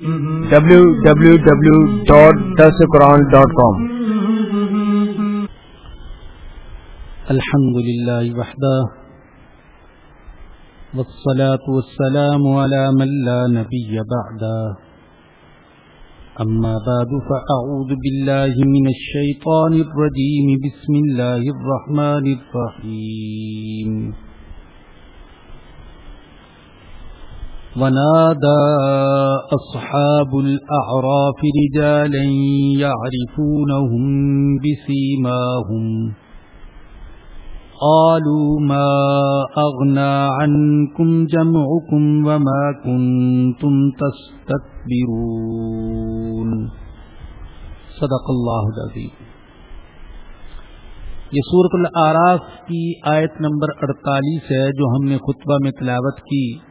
www.dasquran.com الحمد لله وحده والصلاة والسلام على من لا نبي بعده أما بعد فأعوذ بالله من الشيطان الرجيم بسم الله الرحمن الرحيم ونادى أصحاب الأعراف رجالا يعرفونهم بسيماهم. قالوا ما أغنى عنكم جمعكم وما كنتم تستكبرون. صدق الله العظيم. یہ سورت العراف کی آیت نمبر اڑتالیس ہے جو ہم نے خطبہ میں تلاوت کی۔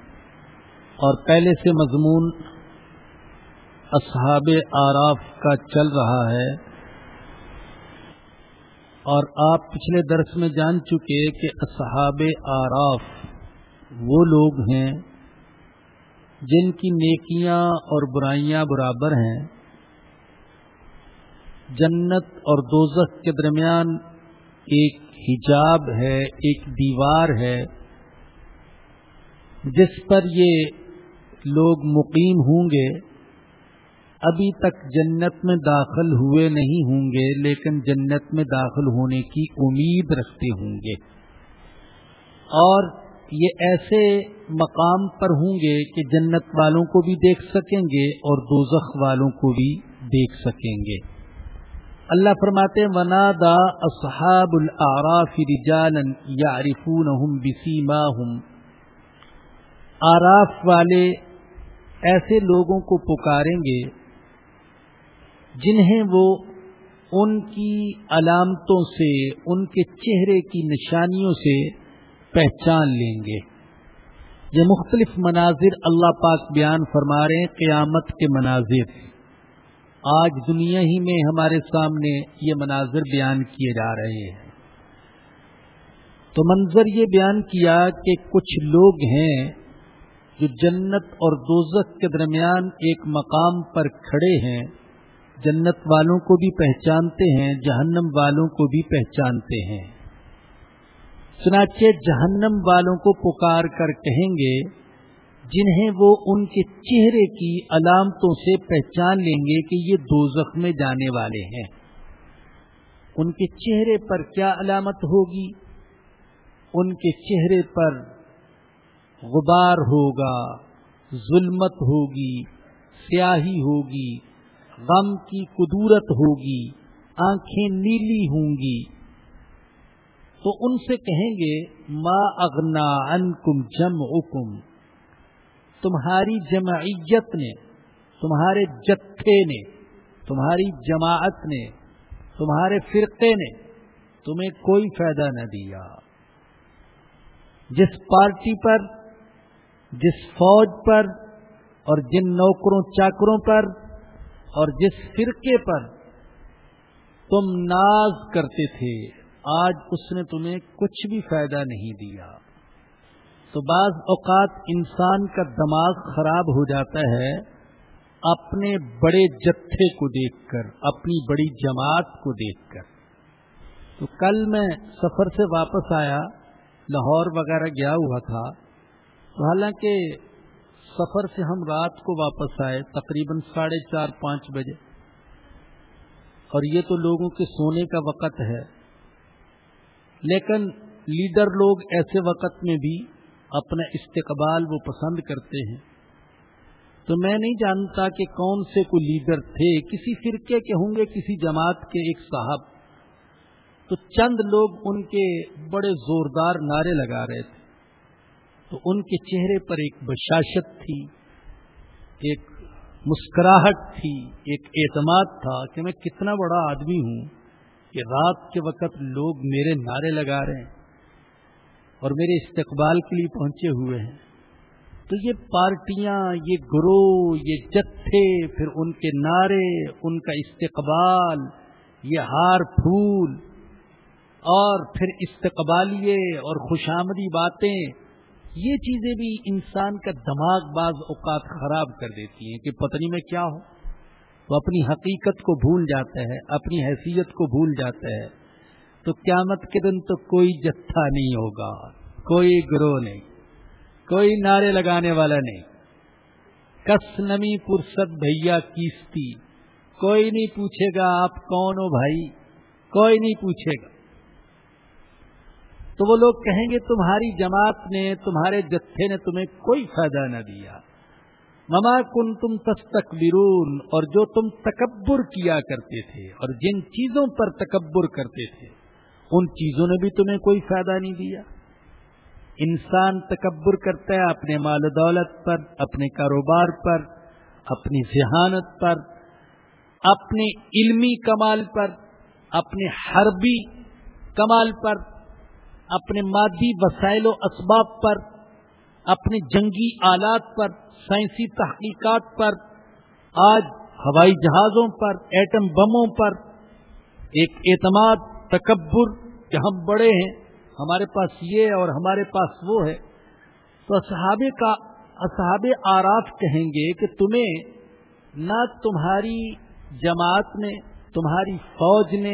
اور پہلے سے مضمون اصحاب آراف کا چل رہا ہے۔ اور آپ پچھلے درس میں جان چکے کہ اصحاب آراف وہ لوگ ہیں جن کی نیکیاں اور برائیاں برابر ہیں۔ جنت اور دوزخ کے درمیان ایک حجاب ہے، ایک دیوار ہے، جس پر یہ لوگ مقیم ہوں گے، ابھی تک جنت میں داخل ہوئے نہیں ہوں گے، لیکن جنت میں داخل ہونے کی امید رکھتے ہوں گے۔ اور یہ ایسے مقام پر ہوں گے کہ جنت والوں کو بھی دیکھ سکیں گے اور دوزخ والوں کو بھی دیکھ سکیں گے۔ اللہ فرماتے ونا دا اصحاب العراف رجالا یعرفونہم بسیماہم آراف والے ایسے لوگوں کو پکاریں گے جنہیں وہ ان کی علامتوں سے، ان کے چہرے کی نشانیوں سے پہچان لیں گے۔ یہ مختلف مناظر اللہ پاک بیان فرما رہے ہیں، قیامت کے مناظر۔ آج دنیا ہی میں ہمارے سامنے یہ مناظر بیان کیے جا رہے ہیں۔ تو منظر یہ بیان کیا کہ کچھ لوگ ہیں جو جنت اور دوزک کے درمیان ایک مقام پر کھڑے ہیں، جنت والوں کو بھی پہچانتے ہیں، جہنم والوں کو بھی پہچانتے ہیں۔ سناچے جہنم والوں کو پکار کر کہیں گے، جنہیں وہ ان کے چہرے کی علامتوں سے پہچان لیں گے کہ یہ دو میں جانے والے ہیں۔ ان کے چہرے پر کیا علامت ہوگی؟ ان کے چہرے پر غبار ہوگا، ظلمت ہوگی، سیاہی ہوگی، غم کی قدورت ہوگی، آنکھیں نیلی ہوں گی۔ تو ان سے کہیں گے، ما اغنا ان کم جم تمہاری جمعیت نے، تمہارے جتھے نے، تمہاری جماعت نے، تمہارے فرقے نے تمہیں کوئی فائدہ نہ دیا۔ جس پارٹی پر جس فوج پر اور جن نوکروں چاکروں پر اور جس فرقے پر تم ناز کرتے تھے، آج اس نے تمہیں کچھ بھی فائدہ نہیں دیا۔ تو بعض اوقات انسان کا دماغ خراب ہو جاتا ہے اپنے بڑے جتھے کو دیکھ کر، اپنی بڑی جماعت کو دیکھ کر۔ تو کل میں سفر سے واپس آیا، لاہور وغیرہ گیا ہوا تھا۔ حالانکہ سفر سے ہم رات کو واپس آئے، تقریباً ساڑھے چار، پانچ بجے۔ اور یہ تو لوگوں کے سونے کا وقت ہے۔ لیکن لیڈر لوگ ایسے وقت میں بھی اپنا استقبال وہ پسند کرتے ہیں۔ تو میں نہیں جانتا کہ کون سے کوئی لیڈر تھے، کسی فرقے کے ہوں گے، کسی جماعت کے ایک صاحب۔ تو چند لوگ ان کے بڑے زوردار نعرے لگا رہے تھے۔ تو ان کے چہرے پر ایک بشاشت تھی، ایک مسکراہٹ تھی، ایک اعتماد تھا کہ میں کتنا بڑا آدمی ہوں کہ رات کے وقت لوگ میرے نعرے لگا رہے ہیں اور میرے استقبال کے لیے پہنچے ہوئے ہیں۔ تو یہ پارٹیاں، یہ گروہ، یہ جتھے، پھر ان کے نعرے، ان کا استقبال، یہ ہار پھول اور پھر استقبالیے اور خوشامدی باتیں یہ چیزیں بھی انسان کا دماغ بعض اوقات خراب کر دیتی ہیں کہ پتنی میں کیا ہو وہ اپنی حقیقت کو بھول جاتا ہے، اپنی حیثیت کو بھول جاتا ہے۔ تو قیامت کے دن تو کوئی جتھا نہیں ہوگا، کوئی گروہ نہیں، کوئی نعرے لگانے والا نہیں۔ کس نمی پرسد بھیا کیستی، کوئی نہیں پوچھے گا آپ کون ہو بھائی، کوئی نہیں پوچھے گا۔ تو وہ لوگ کہیں گے تمہاری جماعت نے، تمہارے جتھے نے تمہیں کوئی فائدہ نہ دیا۔ مما کن تم تستک اور جو تم تکبر کیا کرتے تھے، اور جن چیزوں پر تکبر کرتے تھے، ان چیزوں نے بھی تمہیں کوئی فائدہ نہیں دیا۔ انسان تکبر کرتا ہے اپنے مال و دولت پر، اپنے کاروبار پر، اپنی ذہانت پر، اپنے علمی کمال پر، اپنے حربی کمال پر۔ اپنے مادی وسائل و اسباب پر اپنے جنگی آلات پر، سائنسی تحقیقات پر، آج ہوائی جہازوں پر، ایٹم بموں پر، ایک اعتماد، تکبر کہ ہم بڑے ہیں، ہمارے پاس یہ اور ہمارے پاس وہ ہے۔ تو اصحاب کا، اصحاب آراف کہیں گے کہ تمہیں نہ تمہاری جماعت نے تمہاری فوج نے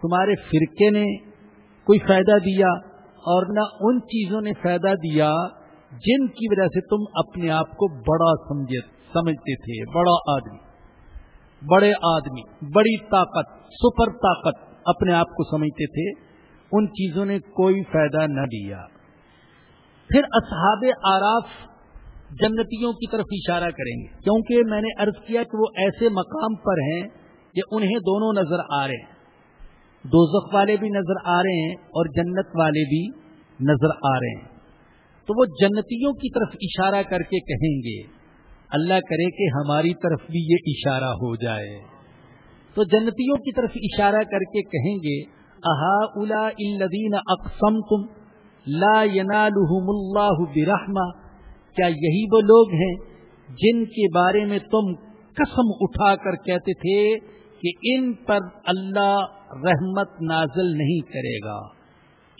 تمہارے فرقے نے کوئی فائدہ دیا اور نہ ان چیزوں نے فائدہ دیا جن کی وجہ سے تم اپنے آپ کو بڑا سمجھے سمجھتے تھے۔ بڑا آدمی۔ بڑے آدمی۔ بڑی طاقت۔ سپر طاقت اپنے آپ کو سمجھتے تھے۔ ان چیزوں نے کوئی فائدہ نہ دیا۔ پھر اصحاب آراف جنتیوں کی طرف اشارہ کریں گے۔ کیونکہ میں نے عرض کیا کہ وہ ایسے مقام پر ہیں کہ انہیں دونوں نظر آ رہے ہیں۔ دوزخ والے بھی نظر آ رہے ہیں اور جنت والے بھی نظر آ رہے ہیں۔ تو وہ جنتیوں کی طرف اشارہ کر کے کہیں گے، اللہ کرے کہ ہماری طرف بھی یہ اشارہ ہو جائے۔ تو جنتیوں کی طرف اشارہ کر کے کہیں گے احا الا الدین اقسم تم لا ینالحم اللہ برحما کیا یہی وہ لوگ ہیں جن کے بارے میں تم قسم اٹھا کر کہتے تھے کہ ان پر اللہ رحمت نازل نہیں کرے گا۔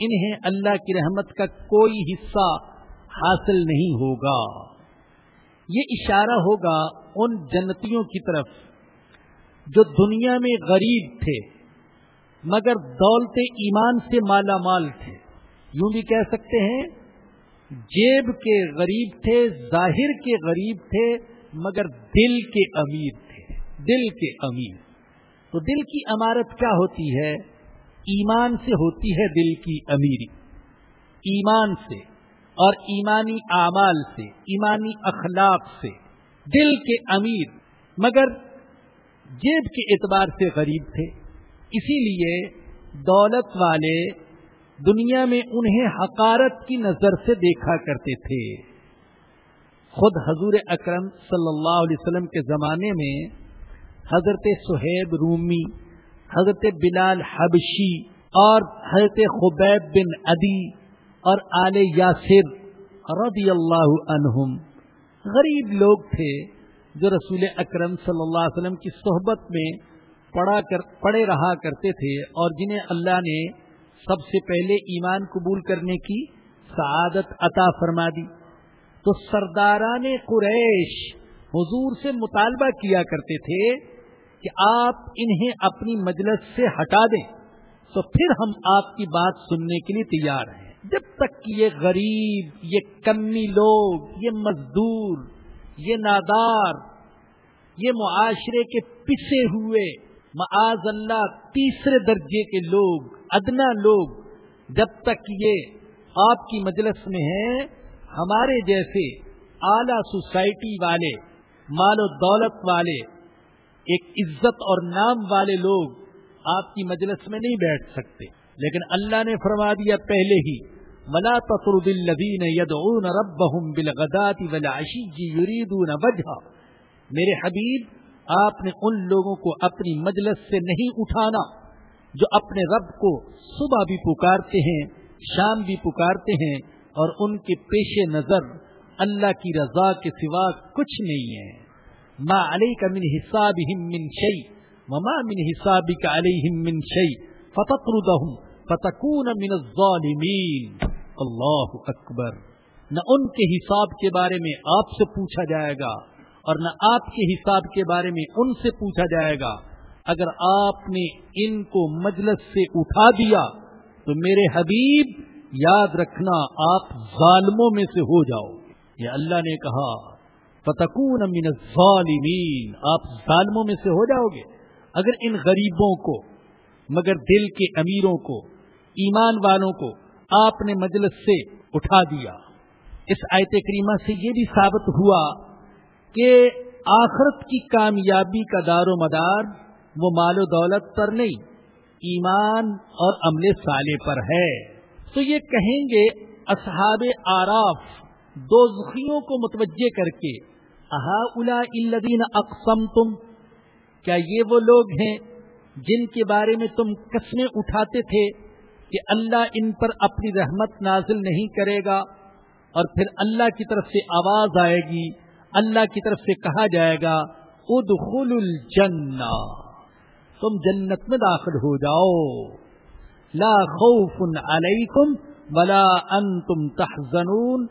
انہیں اللہ کی رحمت کا کوئی حصہ حاصل نہیں ہوگا۔ یہ اشارہ ہوگا ان جنتیوں کی طرف جو دنیا میں غریب تھے، مگر دولت ایمان سے مالا مال تھے۔ یوں بھی کہہ سکتے ہیں، جیب کے غریب تھے، ظاہر کے غریب تھے، مگر دل کے امیر تھے۔ دل کے امیر۔ تو دل کی عمارت کیا ہوتی ہے؟ ایمان سے ہوتی ہے دل کی امیری۔ ایمان سے اور ایمانی اعمال سے، ایمانی اخلاق سے۔ دل کے امیر، مگر جیب کے اعتبار سے غریب تھے۔ اسی لیے دولت والے دنیا میں انہیں حقارت کی نظر سے دیکھا کرتے تھے۔ خود حضور اکرم صلی اللہ علیہ وسلم کے زمانے میں حضرت سہیب رومی، حضرت بلال حبشی اور حضرت خبیب بن ادی اور آل یاسر رضی اللہ عنہم۔ غریب لوگ تھے جو رسول اکرم صلی اللہ علیہ وسلم کی صحبت میں پڑھا کر پڑے رہا کرتے تھے اور جنہیں اللہ نے سب سے پہلے ایمان قبول کرنے کی سعادت عطا فرما دی۔ تو سرداران قریش حضور سے مطالبہ کیا کرتے تھے کہ آپ انہیں اپنی مجلس سے ہٹا دیں، تو پھر ہم آپ کی بات سننے کے لیے تیار ہیں۔ جب تک کہ یہ غریب، یہ کمی لوگ، یہ مزدور، یہ نادار، یہ معاشرے کے پسے ہوئے معاذ اللہ تیسرے درجے کے لوگ، ادنا لوگ، جب تک یہ آپ کی مجلس میں ہیں، ہمارے جیسے اعلی سوسائٹی والے، مال و دولت والے ایک عزت اور نام والے لوگ آپ کی مجلس میں نہیں بیٹھ سکتے۔ لیکن اللہ نے فرما دیا پہلے ہی، ولا تطرد الذين يدعون ربهم بالغداة والعشي يريدون وجهه۔ میرے حبیب، آپ نے ان لوگوں کو اپنی مجلس سے نہیں اٹھانا جو اپنے رب کو صبح بھی پکارتے ہیں، شام بھی پکارتے ہیں اور ان کے پیش نظر اللہ کی رضا کے سوا کچھ نہیں ہے۔ ما علیک من حسابهم من شيء وما من حسابك عليهم من شيء فتطردهم فتكون من الظالمين. اللہ اکبر. نہ ان کے حساب کے بارے میں آپ سے پوچھا جائے گا اور نہ آپ کے حساب کے بارے میں ان سے پوچھا جائے گا. اگر آپ نے ان کو مجلس سے اٹھا دیا تو میرے حبیب، یاد رکھنا آپ ظالموں میں سے ہو جاؤ. یہ اللہ نے کہا. فتکون من الظالمین۔ آپ ظالموں میں سے ہو جاؤ گے۔ اگر ان غریبوں کو، مگر دل کے امیروں کو، ایمان والوں کو آپ نے مجلس سے اٹھا دیا۔ اس آیت کریمہ سے یہ بھی ثابت ہوا کہ آخرت کی کامیابی کا دار و مدار وہ مال و دولت پر نہیں، ایمان اور عمل سالے پر ہے۔ تو یہ کہیں گے، اصحاب آراف دو زخیوں کو متوجہ کر کے احا الا الدین اقسم تم کیا یہ وہ لوگ ہیں جن کے بارے میں تم قسمیں اٹھاتے تھے کہ اللہ ان پر اپنی رحمت نازل نہیں کرے گا اور پھر اللہ کی طرف سے آواز آئے گی، اللہ کی طرف سے کہا جائے گا ادخل الجنہ، تم جنت میں داخل ہو جاؤ۔ لا خوف علیکم ولا انتم تحزنون،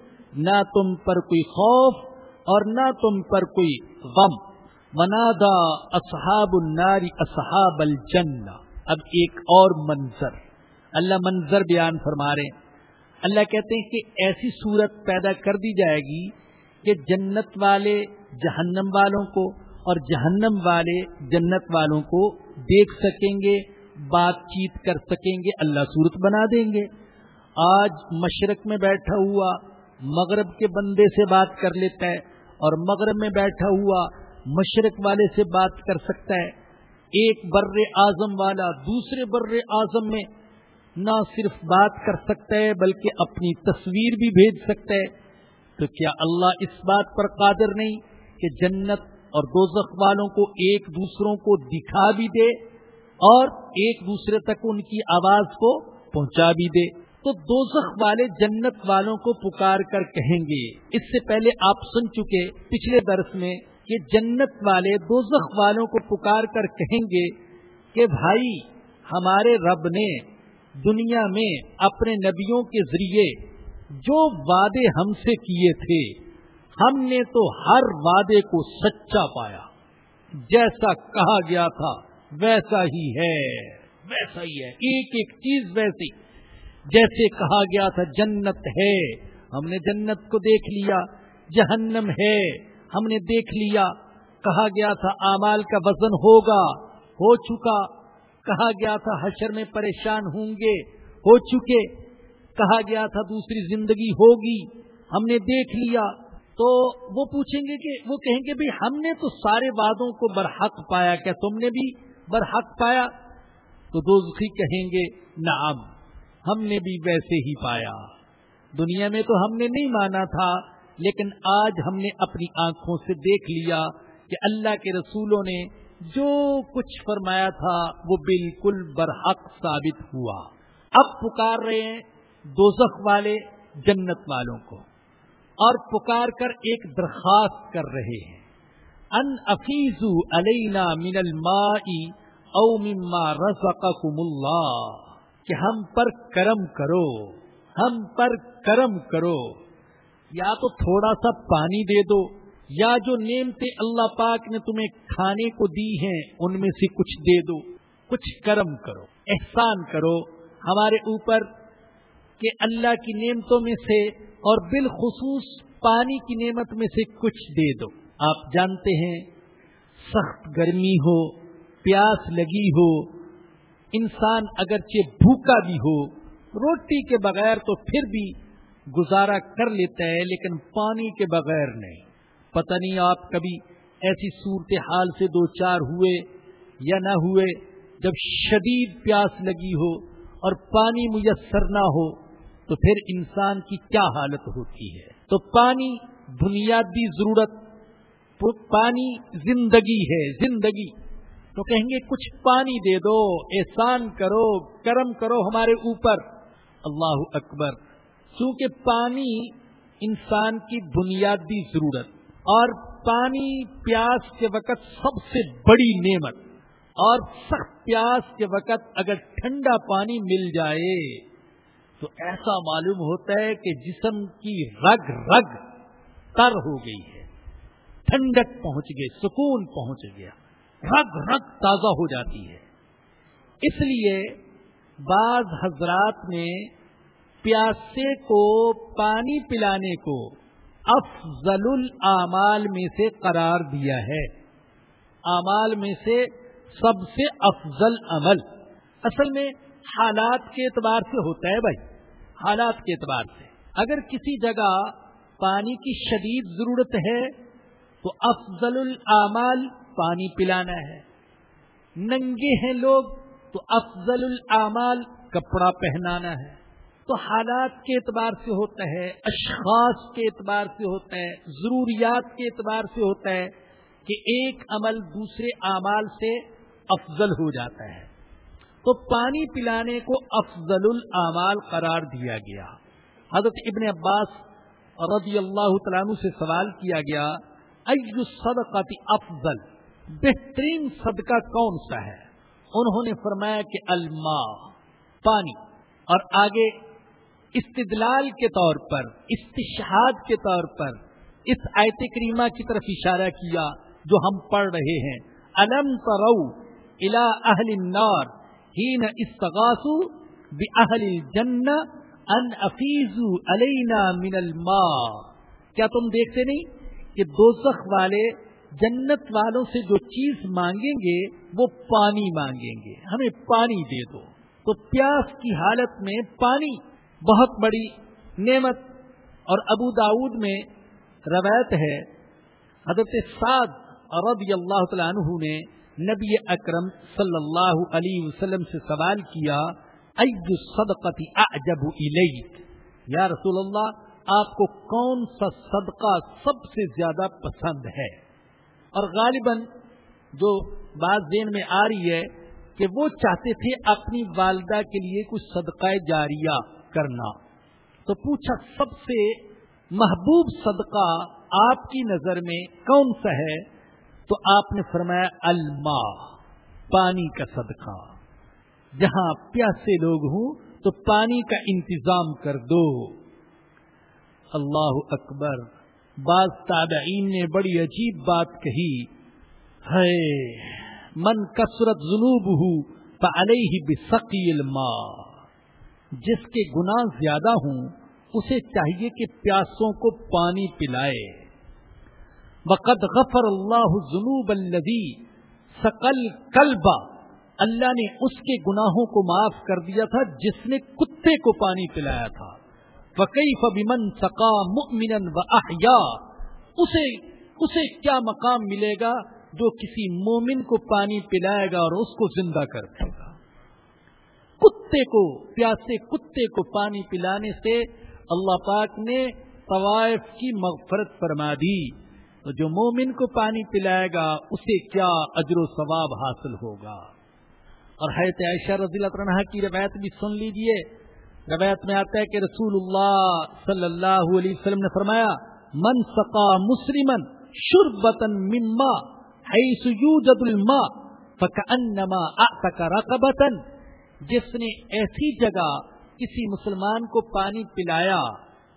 نہ تم پر کوئی خوف اور نہ تم پر کوئی غم۔ منادا اصحاب النار اصحاب الجنہ۔ اب ایک اور منظر۔ اللہ منظر بیان فرما رہے اللہ کہتے ہیں کہ ایسی صورت پیدا کر دی جائے گی کہ جنت والے جہنم والوں کو اور جہنم والے جنت والوں کو دیکھ سکیں گے، بات چیت کر سکیں گے، اللہ صورت بنا دیں گے۔ آج مشرق میں بیٹھا ہوا، مغرب کے بندے سے بات کر لیتا ہے۔ اور مغرب میں بیٹھا ہوا مشرق والے سے بات کر سکتا ہے۔ ایک بر اعظم والا دوسرے بر اعظم میں نہ صرف بات کر سکتا ہے بلکہ اپنی تصویر بھی بھیج سکتا ہے۔ تو کیا اللہ اس بات پر قادر نہیں کہ جنت اور دوزخ والوں کو ایک دوسروں کو دکھا بھی دے اور ایک دوسرے تک ان کی آواز کو پہنچا بھی دے؟ تو دوزخ والے جنت والوں کو پکار کر کہیں گے۔ اس سے پہلے آپ سن چکے پچھلے درس میں کہ جنت والے دوزخ والوں کو پکار کر کہیں گے کہ بھائی، ہمارے رب نے دنیا میں اپنے نبیوں کے ذریعے جو وعدے ہم سے کیے تھے، ہم نے تو ہر وعدے کو سچا پایا۔ جیسا کہا گیا تھا، ویسا ہی ہے۔ ویسا ہی ہے۔ ایک ایک چیز ویسی۔ جیسے کہا گیا تھا، جنت ہے۔ ہم نے جنت کو دیکھ لیا، جہنم ہے۔ ہم نے دیکھ لیا۔ کہا گیا تھا امال کا وزن ہوگا۔ ہو چکا۔ کہا گیا تھا، حشر میں پریشان ہوں گے۔ ہو چکے۔ کہا گیا تھا، دوسری زندگی ہوگی۔ ہم نے دیکھ لیا۔ تو وہ پوچھیں گے کہ، وہ کہیں گے بھائی ہم نے تو سارے وعدوں کو برحق پایا۔ کیا تم نے بھی برحق پایا؟ تو دوزخی کہیں گے، نعم. ہم نے بھی ویسے ہی پایا۔ دنیا میں تو ہم نے نہیں مانا تھا، لیکن آج ہم نے اپنی آنکھوں سے دیکھ لیا کہ اللہ کے رسولوں نے جو کچھ فرمایا تھا، وہ بالکل برحق ثابت ہوا۔ اب پکار رہے ہیں دوزخ والے جنت والوں کو۔ اور پکار کر ایک درخواست کر رہے ہیں۔ ان افیزو علینا من الماء او مما رزقکم اللہ۔ کہ ہم پر کرم کرو، ہم پر کرم کرو۔ یا تو تھوڑا سا پانی دے دو، یا جو نعمتیں اللہ پاک نے تمہیں کھانے کو دی ہیں، ان میں سے کچھ دے دو۔ کچھ کرم کرو، احسان کرو۔ ہمارے اوپر کہ اللہ کی نعمتوں میں سے اور بالخصوص پانی کی نعمت میں سے کچھ دے دو۔ آپ جانتے ہیں، سخت گرمی ہو، پیاس لگی ہو انسان اگرچہ بھوکا بھی ہو، روٹی کے بغیر تو پھر بھی گزارا کر لیتا ہے، لیکن پانی کے بغیر نہیں۔ پتہ نہیں آپ کبھی ایسی صورت حال سے دو چار ہوئے یا نہ ہوئے، جب شدید پیاس لگی ہو اور پانی میسر نہ ہو، تو پھر انسان کی کیا حالت ہوتی ہے؟ تو پانی بنیادی ضرورت، پانی زندگی ہے، زندگی۔ تو کہیں گے، کچھ پانی دے دو، احسان کرو، کرم کرو ہمارے اوپر. اللہ اکبر۔ چونکہ پانی انسان کی بنیادی ضرورت، اور پانی پیاس کے وقت سب سے بڑی نعمت، اور سخت پیاس کے وقت اگر ٹھنڈا پانی مل جائے، تو ایسا معلوم ہوتا ہے کہ جسم کی رگ رگ تر ہو گئی ہے، ٹھنڈک پہنچ گئی، سکون پہنچ گیا۔ رگ رگ تازہ ہو جاتی ہے۔ اس لیے بعض حضرات نے پیاسے کو پانی پلانے کو افضل العمال میں سے قرار دیا ہے۔ اعمال میں سے سب سے افضل عمل۔ اصل میں حالات کے اعتبار سے ہوتا ہے بھائی۔ حالات کے اعتبار سے۔ اگر کسی جگہ پانی کی شدید ضرورت ہے تو افضل العمال پانی پلانا ہے۔ ننگے ہیں لوگ تو افضل العمال کپڑا پہنانا ہے۔ تو حالات کے اعتبار سے ہوتا ہے، اشخاص کے اعتبار سے ہوتا ہے، ضروریات کے اعتبار سے ہوتا ہے کہ ایک عمل دوسرے اعمال سے افضل ہو جاتا ہے۔ تو پانی پلانے کو افضل الاعمال قرار دیا گیا۔ حضرت ابن عباس رضی اللہ تعالیٰ سے سوال کیا گیا ایو صدقہ افضل؟ بہترین صدقہ کون سا ہے؟ انہوں نے فرمایا کہ الماء، پانی۔ اور آگے استدلال کے طور پر، استشہاد کے طور پر اس آیت کریمہ کی طرف اشارہ کیا جو ہم پڑھ رہے ہیں۔ الم ترو الا اہل النار ہین استغاثو باہل الجنہ ان افیزو علینا من الماء۔ کیا تم دیکھتے نہیں کہ دوزخ والے جنت والوں سے جو چیز مانگیں گے، وہ پانی مانگیں گے۔ ہمیں پانی دے دو۔ تو پیاس کی حالت میں پانی بہت بڑی نعمت۔ اور ابو داود میں روایت ہے، حضرت سعد رضی اللہ تعالیٰ عنہ نے نبی اکرم صلی اللہ علیہ وسلم سے سوال کیا صدقتی اعجب الیک؟ یا رسول اللہ، آپ کو کون سا صدقہ سب سے زیادہ پسند ہے؟ اور غالباً جو بات دین میں آ رہی ہے کہ وہ چاہتے تھے اپنی والدہ کے لیے کچھ صدقہ جاریہ کرنا۔ تو پوچھا، سب سے محبوب صدقہ آپ کی نظر میں کون سا ہے؟ تو آپ نے فرمایا الما پانی کا صدقہ۔ جہاں پیاسے لوگ ہوں تو پانی کا انتظام کر دو۔ اللہ اکبر بعض تابعین نے بڑی عجیب بات کہی ہے من کثرت جنوب ہوں پلے بسقی الماء، جس کے گناہ زیادہ ہوں، اسے چاہیے کہ پیاسوں کو پانی پلائے۔ وقد غفر اللہ جنوب الدی سکل کلبا اللہ نے اس کے گناہوں کو معاف کر دیا تھا، جس نے کتے کو پانی پلایا تھا۔ وقی فبمن سقا مؤمنا و احیا اسے اسے کیا مقام ملے گا جو کسی مومن کو پانی پلائے گا اور اس کو زندہ کر دے گا؟ کتے کو، پیاسے کتے کو پانی پلانے سے اللہ پاک نے طوائف کی مغفرت فرما دی۔ تو جو مومن کو پانی پلائے گا، اسے کیا اجر و ثواب حاصل ہوگا؟ اور حیرت عائشہ رضی اللہ عنہ کی روایت بھی سن لیجیے۔ روایت میں آتا ہے کہ رسول اللہ صلی اللہ علیہ وسلم نے فرمایا، من سقا مسلمن شربتن مما حیث یوجد الماء فکأنما اعتق رقبتن جس نے ایسی جگہ کسی مسلمان کو پانی پلایا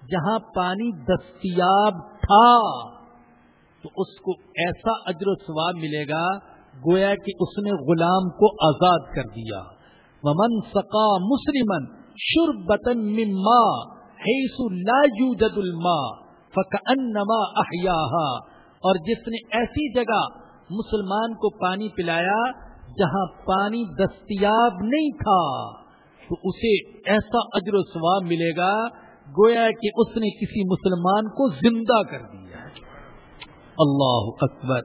جہاں پانی دستیاب تھا، تو اس کو ایسا اجر و ثواب ملے گا گویا کہ اس نے غلام کو آزاد کر دیا۔ ومن سقا مسلمن شربتن مما حیث لا یوجد الماء فکأنما احیاہا اور جس نے ایسی جگہ مسلمان کو پانی پلایا جہاں پانی دستیاب نہیں تھا، تو اسے ایسا اجر و ثواب ملے گا گویا کہ اس نے کسی مسلمان کو زندہ کر دیا۔ اللہ اکبر۔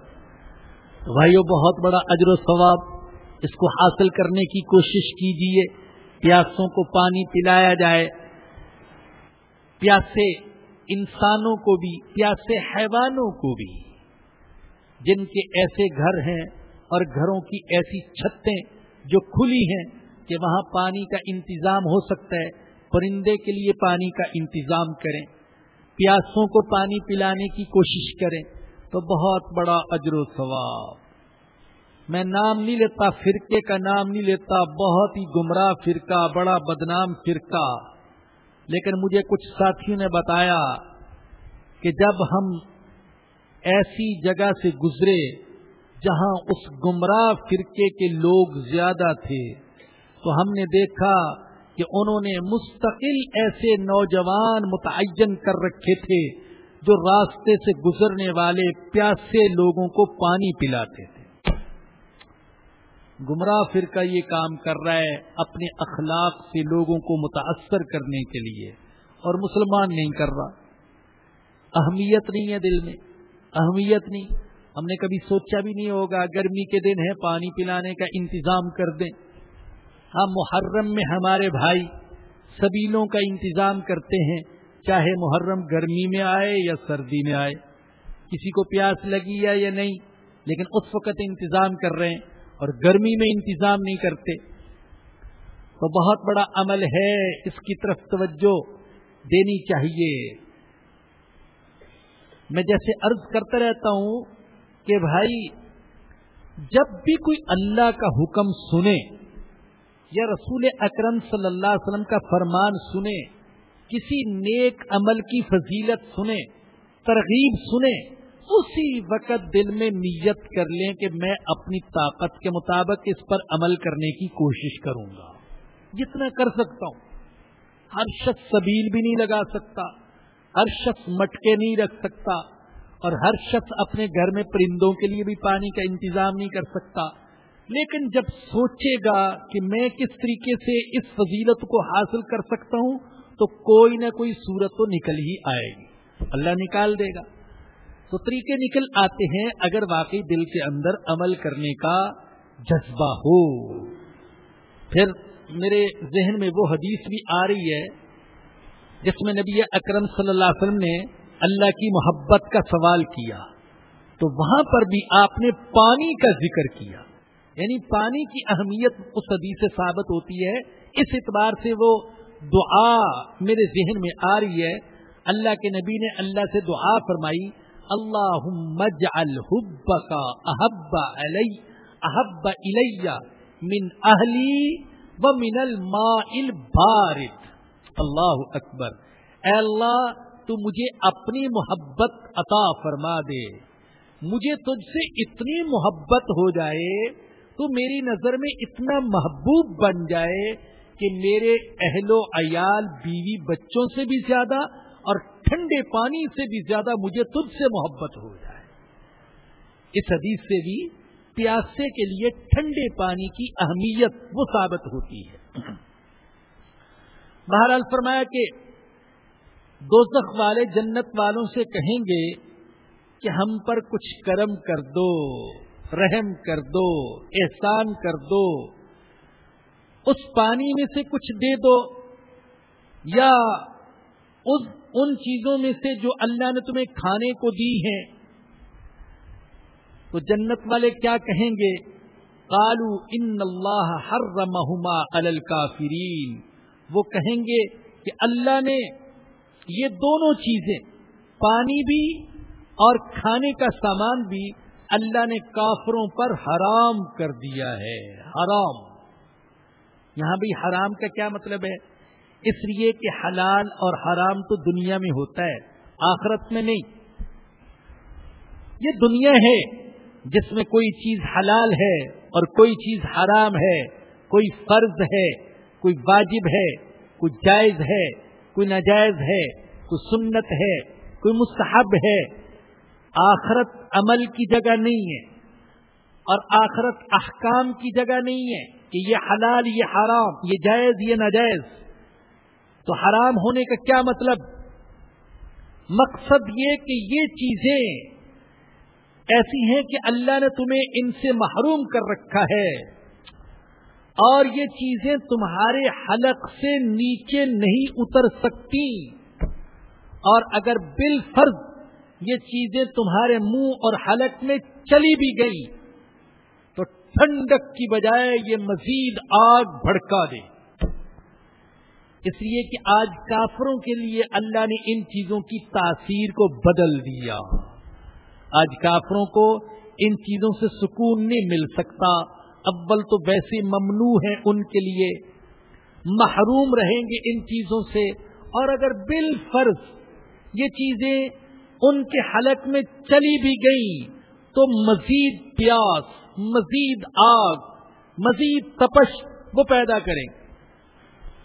بھائیو، بہت بڑا اجر و ثواب اس کو حاصل کرنے کی کوشش کیجیے پیاسوں کو پانی پلایا جائے۔ پیاسے انسانوں کو بھی، پیاسے حیوانوں کو بھی۔ جن کے ایسے گھر ہیں اور گھروں کی ایسی چھتیں جو کھلی ہیں کہ وہاں پانی کا انتظام ہو سکتا ہے، پرندے کے لیے پانی کا انتظام کریں۔ پیاسوں کو پانی پلانے کی کوشش کریں تو بہت بڑا اجر و ثواب۔ میں نام نہیں لیتا فرقے کا نام نہیں لیتا، بہت ہی گمراہ فرقہ، بڑا بدنام فرقہ۔ لیکن مجھے کچھ ساتھیوں نے بتایا کہ جب ہم ایسی جگہ سے گزرے جہاں اس گمراہ فرقے کے لوگ زیادہ تھے، تو ہم نے دیکھا کہ انہوں نے مستقل ایسے نوجوان متعین کر رکھے تھے جو راستے سے گزرنے والے پیاسے لوگوں کو پانی پلاتے تھے۔ گمراہ فرقہ یہ کام کر رہا ہے اپنے اخلاق سے لوگوں کو متاثر کرنے کے لیے، اور مسلمان نہیں کر رہا۔ اہمیت نہیں ہے دل میں، اہمیت نہیں۔ ہم نے کبھی سوچا بھی نہیں ہوگا، گرمی کے دن ہے پانی پلانے کا انتظام کر دیں۔ ہم محرم میں ہمارے بھائی سبیلوں کا انتظام کرتے ہیں، چاہے محرم گرمی میں آئے یا سردی میں آئے۔ کسی کو پیاس لگی ہے یا نہیں، لیکن اس وقت انتظام کر رہے ہیں۔ اور گرمی میں انتظام نہیں کرتے۔ تو بہت بڑا عمل ہے اس کی طرف توجہ دینی چاہیے۔ میں جیسے عرض کرتا رہتا ہوں کہ بھائی، جب بھی کوئی اللہ کا حکم سنے، یا رسول اکرم صلی اللہ علیہ وسلم کا فرمان سنے، کسی نیک عمل کی فضیلت سنے، ترغیب سنے اسی وقت دل میں نیت کر لیں کہ میں اپنی طاقت کے مطابق اس پر عمل کرنے کی کوشش کروں گا۔ جتنا کر سکتا ہوں۔ ہر شخص سبیل بھی نہیں لگا سکتا۔ ہر شخص مٹکے نہیں رکھ سکتا۔ اور ہر شخص اپنے گھر میں پرندوں کے لیے بھی پانی کا انتظام نہیں کر سکتا۔ لیکن جب سوچے گا کہ میں کس طریقے سے اس فضیلت کو حاصل کر سکتا ہوں، تو کوئی نہ کوئی صورت تو نکل ہی آئے گی۔ اللہ نکال دے گا۔ تو طریقے نکل آتے ہیں اگر واقعی دل کے اندر عمل کرنے کا جذبہ ہو۔ پھر میرے ذہن میں وہ حدیث بھی آ رہی ہے جس میں نبی اکرم صلی اللہ علیہ وسلم نے اللہ کی محبت کا سوال کیا۔ تو وہاں پر بھی آپ نے پانی کا ذکر کیا۔ یعنی پانی کی اہمیت اس حدیث سے ثابت ہوتی ہے۔ اس اعتبار سے وہ دعا میرے ذہن میں آ رہی ہے۔ اللہ کے نبی نے اللہ سے دعا فرمائی۔ اللہ اجعل حبك احب علی احب الی من اہلی و من الماء البارد. اللہ اکبر۔ اے اللہ، تو مجھے اپنی محبت عطا فرما دے۔ مجھے تجھ سے اتنی محبت ہو جائے، تو میری نظر میں اتنا محبوب بن جائے کہ میرے اہل و عیال، بیوی بچوں سے بھی زیادہ اور ٹھنڈے پانی سے بھی زیادہ مجھے تجھ سے محبت ہو جائے۔ اس حدیث سے بھی پیاسے کے لیے ٹھنڈے پانی کی اہمیت وہ ثابت ہوتی ہے۔ بہرحال فرمایا کہ دوزخ والے جنت والوں سے کہیں گے کہ ہم پر کچھ کرم کر دو، رحم کر دو، احسان کر دو۔ اس پانی میں سے کچھ دے دو یا اس ان چیزوں میں سے جو اللہ نے تمہیں کھانے کو دی ہیں۔ تو جنت والے کیا کہیں گے؟ کالو ان اللہ ہر رحما الکافرین۔ وہ کہیں گے کہ اللہ نے یہ دونوں چیزیں، پانی بھی اور کھانے کا سامان بھی اللہ نے کافروں پر حرام کر دیا ہے۔ حرام۔ یہاں بھی حرام کا کیا مطلب ہے؟ اس لیے کہ حلال اور حرام تو دنیا میں ہوتا ہے، آخرت میں نہیں۔ یہ دنیا ہے جس میں کوئی چیز حلال ہے اور کوئی چیز حرام ہے، کوئی فرض ہے، کوئی واجب ہے، کوئی جائز ہے، کوئی ناجائز ہے، کوئی سنت ہے، کوئی مستحب ہے۔ آخرت عمل کی جگہ نہیں ہے اور آخرت احکام کی جگہ نہیں ہے کہ یہ حلال، یہ حرام، یہ جائز، یہ ناجائز۔ تو حرام ہونے کا کیا مطلب؟ مقصد یہ کہ یہ چیزیں ایسی ہیں کہ اللہ نے تمہیں ان سے محروم کر رکھا ہے اور یہ چیزیں تمہارے حلق سے نیچے نہیں اتر سکتی اور اگر بال فرض یہ چیزیں تمہارے منہ اور حلق میں چلی بھی گئی تو ٹھنڈک کی بجائے یہ مزید آگ بھڑکا دے۔ اس لیے کہ آج کافروں کے لیے اللہ نے ان چیزوں کی تاثیر کو بدل دیا۔ آج کافروں کو ان چیزوں سے سکون نہیں مل سکتا۔ اول تو ویسے ممنوع ہیں ان کے لیے۔ محروم رہیں گے ان چیزوں سے۔ اور اگر بال فرض یہ چیزیں ان کے حلق میں چلی بھی گئی تو مزید پیاس، مزید آگ، مزید تپش وہ پیدا کریں۔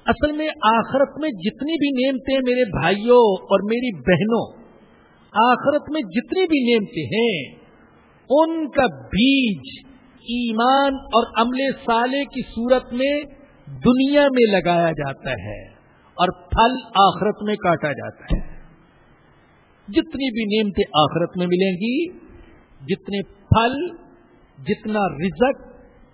اصل میں آخرت میں جتنی بھی نعمتیں میرے بھائیوں اور میری بہنوں، آخرت میں جتنی بھی نعمتیں ہیں، ان کا بیج ایمان اور عمل سالے کی صورت میں دنیا میں لگایا جاتا ہے اور پھل آخرت میں کاٹا جاتا ہے۔ جتنی بھی نعمتیں آخرت میں ملیں گی، جتنے پھل، جتنا رزق،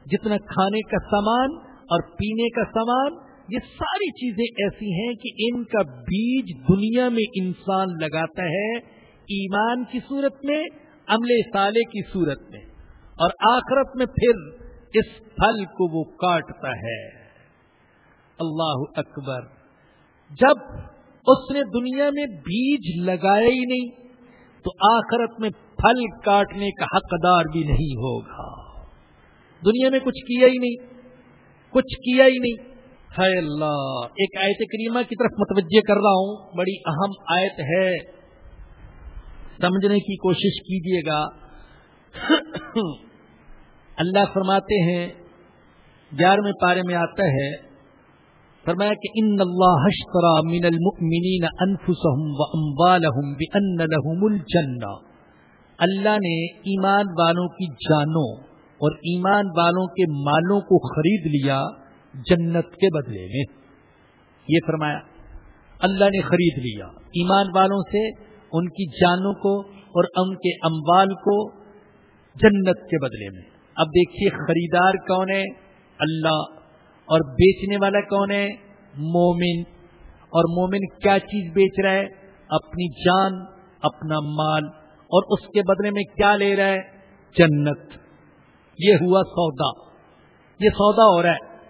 جتنا کھانے کا سامان اور پینے کا سامان یہ ساری چیزیں ایسی ہیں کہ ان کا بیج دنیا میں انسان لگاتا ہے ایمان کی صورت میں، عمل سالے کی صورت میں، اور آخرت میں پھر اس پھل کو وہ کاٹتا ہے۔ اللہ اکبر۔ جب اس نے دنیا میں بیج لگایا ہی نہیں، تو آخرت میں پھل کاٹنے کا حقدار بھی نہیں ہوگا۔ دنیا میں کچھ کیا ہی نہیں، کچھ کیا ہی نہیں۔ ہے اللہ۔ ایک آیت کریمہ کی طرف متوجہ کر رہا ہوں۔ بڑی اہم آیت ہے۔ سمجھنے کی کوشش کیجیے گا۔ اللہ فرماتے ہیں، گیارہویں پارے میں آتا ہے۔ فرمایا کہ ان اللہ من المؤمنین انفسهم واموالهم بان لهم الجنہ۔ اللہ نے ایمان والوں کی جانوں اور ایمان والوں کے مالوں کو خرید لیا۔ جنت کے بدلے میں۔ یہ فرمایا، اللہ نے خرید لیا۔ ایمان والوں سے، ان کی جانوں کو اور ان کے اموال کو جنت کے بدلے میں۔ اب دیکھیے، خریدار کون ہے؟ اللہ۔ اور بیچنے والا کون ہے؟ مومن۔ اور مومن کیا چیز بیچ رہا ہے؟ اپنی جان، اپنا مال۔ اور اس کے بدلے میں کیا لے رہا ہے؟ جنت۔ یہ ہوا سودا۔ یہ سودا ہو رہا ہے۔